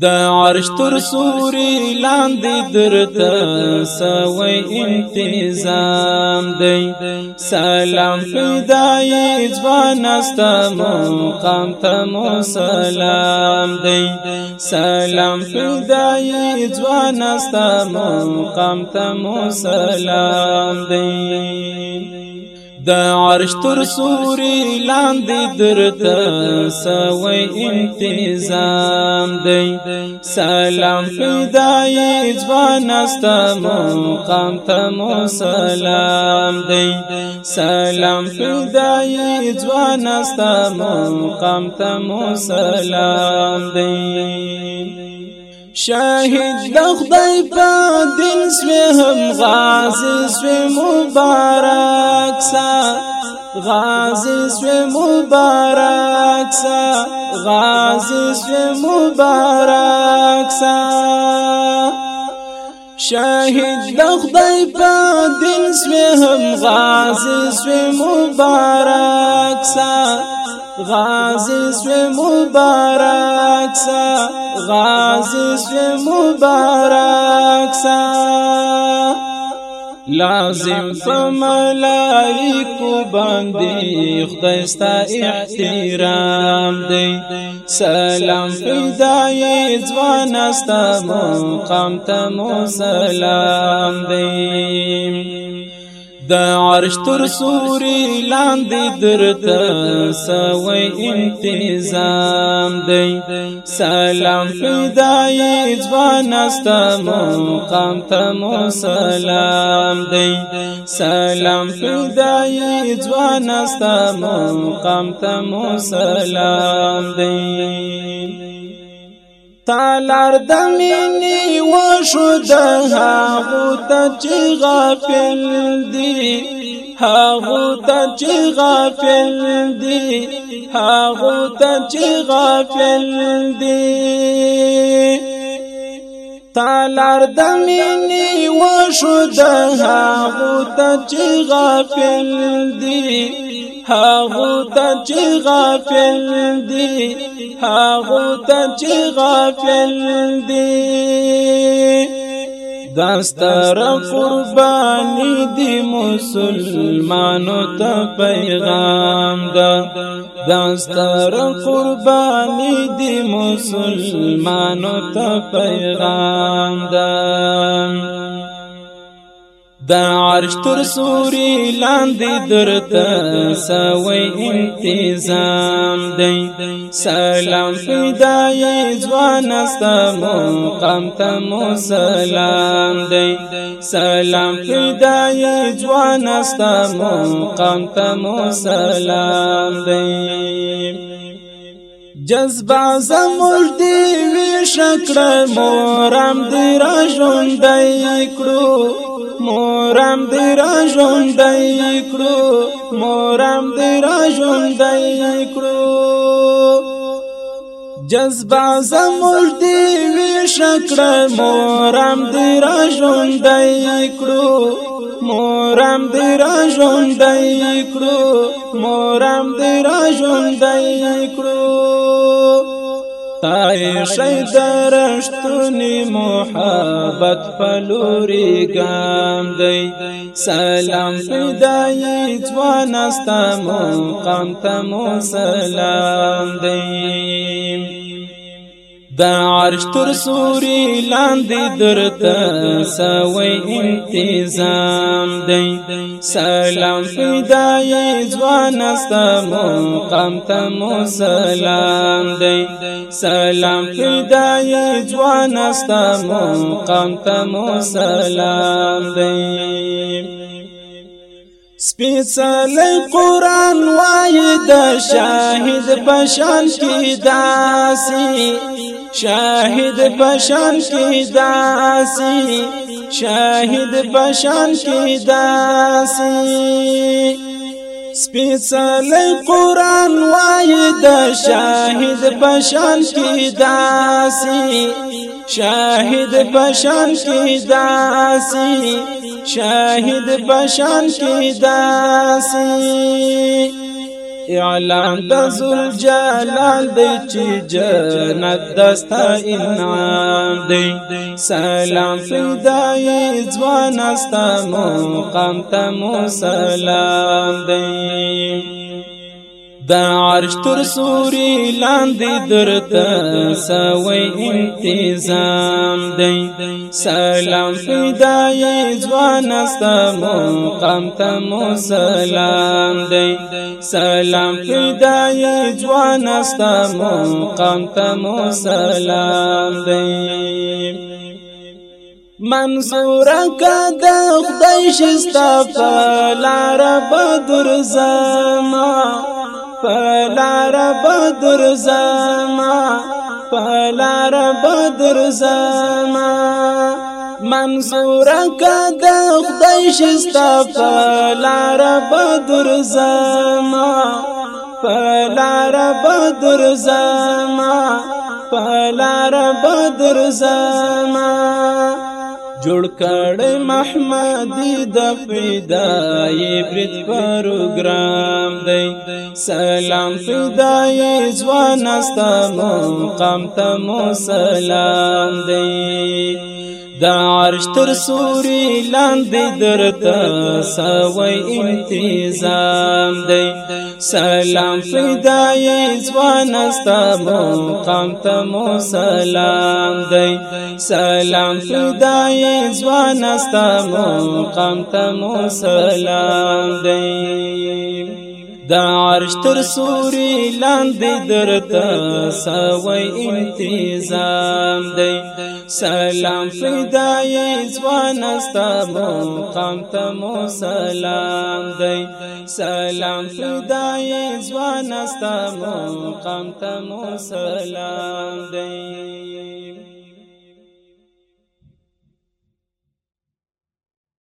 د عرش تر سوري لاندې درته سوي انتظام دی. سلام فدای ځوان است، مقام ته مو سلام دی. سلام فدای ځوان است، مقام ته مو سلام دی. د عرش تر سوري لاندې درته سوي انتظام دی. سلام فدای ځوان است، مقام ته سلام دی. سلام فدای ځوان است، مقام ته سلام دی. شاہد دخدائی پا دل سوی ہم غازی سوی مبارک سا غازی سوی مبارک سا غازی سوی مبارک سا۔ شاہد دخدائی پا دل سوی ہم غازی سوی مبارک سا غازی سوی مبارک سا غازی سوی مبارک سا۔ لازم فملائی کو باندی خدایستا احترام دی۔ سلام فدای ځوان است مقام تمو سلام دی۔ د عرش تر سوري لاندې درته سوي انتظام دی. سلام فدای ځوان است مقام ته سلام دی. سلام فدای ځوان است مقام ته سلام دی. تالار د مینې وشو د هغه ته چې غافل دي هغه ته چې غافل دي هغه ته چې غافل دي تالار د مینې وشو د هغه ته چې غافل دي هاغو تا چی غافل دی هاغو تا چی غافل دی داستر قربانی دی مسلمانو تا پیغام دا داستر قربانی دی مسلمانو تا پیغام دا دا عرش تر سوری لاندې درته سوي انتظام دی. سلام فدای ځوان است مقام ته سلام دی. سلام فدای ځوان است مقام ته سلام دی. جذبہ زمول دی وی شکر مورم دی را ژوندۍ کړو مورم دی را ژوندۍ کړو مورم دی را ژوندۍ کړو جذبہ زمول دی وی شکړه مورم دی را ژوندۍ کړو مورم دی را ژوندۍ کړو مورم دی را ژوندۍ کړو تای شي درشتونی محبت پلوری گام دی سلام فدای جوانستا مقام تمو سلام دی دا عرش تر سوري لاندې درته سوي انتظام دی. سلام فدای ځوان است مقام ته مو سلام دی. سلام فدای ځوان است مقام ته مو سلام دی. سپیڅل قران وای د شاهد پشان کی داسی شاهد پشان کی داسی شاهد پشان کی داسی۔ سپیڅل قران وای د شاهد پشان کی داسی۔ شاهد پشان کی داسی، شاہد بشان کی داسی۔ اعلان د زل جلال دی چې جنت دستا انعام دی. سلام فدای ځوان استا مقام ته سلام دی. دا عرش تر سوری لاندې درته سوي انتظام دی. سلام فدای ځوان است مقام ته سلام دی. سلام فدای ځوان است مقام ته سلام دی. منصور کا د خدای شستا فلار بدر زما. پلار بدر زما پلار بدر زما منصور کا د خدای شستا پلار بدر زما پلار بدر زما پلار بدر زما جوړ کړ محمدی د فدای برت پروګرام دی سلام فدای ځوان است مقام ته سلام دی دا عرش تر سوری لاندې درته سوي انتظام دی. سلام فدای ځوان است مقام ته سلام دی. سلام فدای ځوان است مقام ته سلام دی. دا عرش تر سوری لاندې درته سوي انتظام دی. سلام فدای ځوان استا مقام ته سلام دی. سلام فدای ځوان استا مقام ته سلام دی.